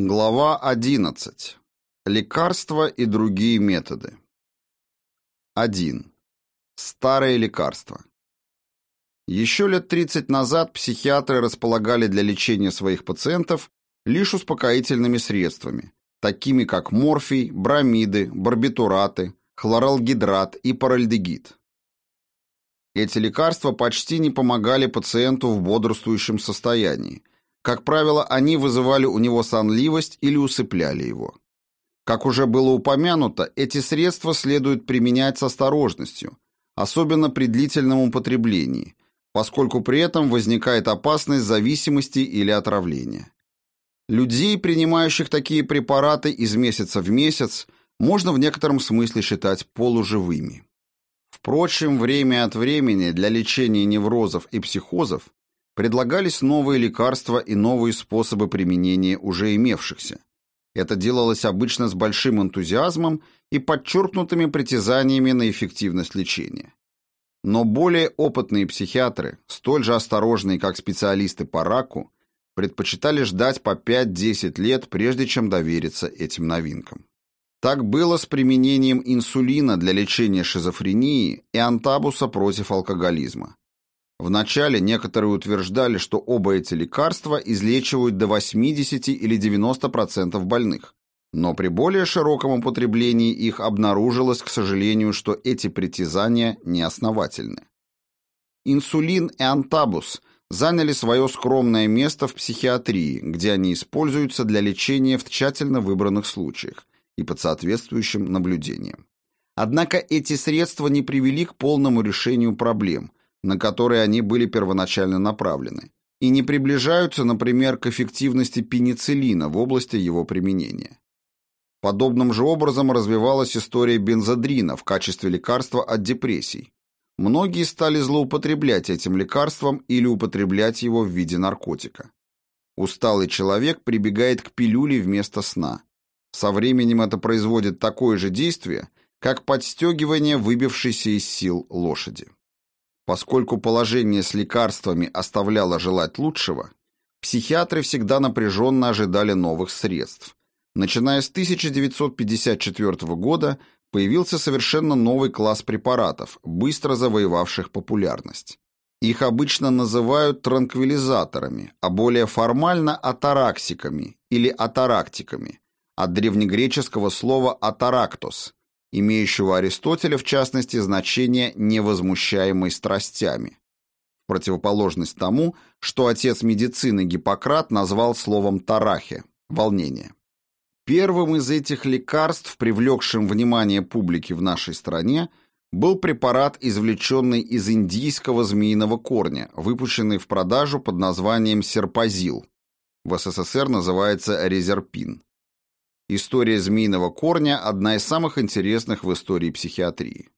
Глава 11. Лекарства и другие методы. 1. Старые лекарства. Еще лет 30 назад психиатры располагали для лечения своих пациентов лишь успокоительными средствами, такими как морфий, бромиды, барбитураты, хлоралгидрат и паральдегид. Эти лекарства почти не помогали пациенту в бодрствующем состоянии, как правило, они вызывали у него сонливость или усыпляли его. Как уже было упомянуто, эти средства следует применять с осторожностью, особенно при длительном употреблении, поскольку при этом возникает опасность зависимости или отравления. Людей, принимающих такие препараты из месяца в месяц, можно в некотором смысле считать полуживыми. Впрочем, время от времени для лечения неврозов и психозов предлагались новые лекарства и новые способы применения уже имевшихся. Это делалось обычно с большим энтузиазмом и подчеркнутыми притязаниями на эффективность лечения. Но более опытные психиатры, столь же осторожные, как специалисты по раку, предпочитали ждать по 5-10 лет, прежде чем довериться этим новинкам. Так было с применением инсулина для лечения шизофрении и антабуса против алкоголизма. Вначале некоторые утверждали, что оба эти лекарства излечивают до 80 или 90% больных. Но при более широком употреблении их обнаружилось, к сожалению, что эти притязания неосновательны. Инсулин и антабус заняли свое скромное место в психиатрии, где они используются для лечения в тщательно выбранных случаях и под соответствующим наблюдением. Однако эти средства не привели к полному решению проблем – на которые они были первоначально направлены, и не приближаются, например, к эффективности пенициллина в области его применения. Подобным же образом развивалась история бензодрина в качестве лекарства от депрессий. Многие стали злоупотреблять этим лекарством или употреблять его в виде наркотика. Усталый человек прибегает к пилюле вместо сна. Со временем это производит такое же действие, как подстегивание выбившейся из сил лошади. Поскольку положение с лекарствами оставляло желать лучшего, психиатры всегда напряженно ожидали новых средств. Начиная с 1954 года появился совершенно новый класс препаратов, быстро завоевавших популярность. Их обычно называют транквилизаторами, а более формально атараксиками или атарактиками, от древнегреческого слова атарактос, имеющего Аристотеля в частности значение невозмущаемой страстями, в противоположность тому, что отец медицины Гиппократ назвал словом тарахе – волнение. Первым из этих лекарств, привлекшим внимание публики в нашей стране, был препарат, извлеченный из индийского змеиного корня, выпущенный в продажу под названием серпазил. В СССР называется резерпин. История змеиного корня – одна из самых интересных в истории психиатрии.